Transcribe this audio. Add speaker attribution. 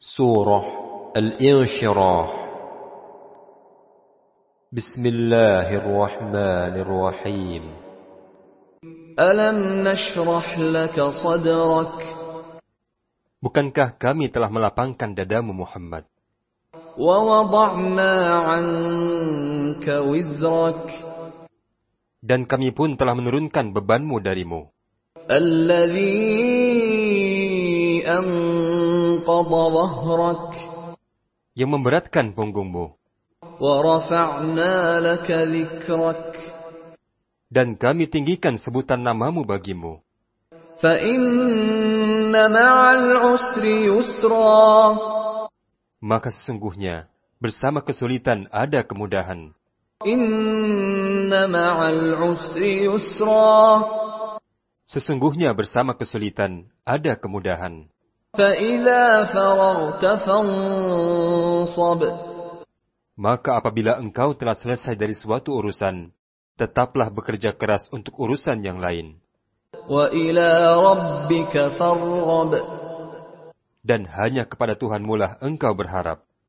Speaker 1: سورة الانشراح بسم الله الرحمن الرحيم
Speaker 2: ألم نشرح لك صدرك
Speaker 1: Bukankah kami telah melapangkan dadamu Muhammad
Speaker 2: ووضعنا عنك وزرك
Speaker 1: dan kami pun telah menurunkan bebanmu darimu
Speaker 2: الذي أنقض ظهرك
Speaker 1: yang memberatkan punggungmu. Dan kami tinggikan sebutan namamu bagimu. Maka sesungguhnya bersama kesulitan ada kemudahan. Sesungguhnya bersama kesulitan ada kemudahan. Maka apabila engkau telah selesai dari suatu urusan, tetaplah bekerja keras untuk urusan yang lain. Dan hanya kepada Tuhan mula engkau berharap.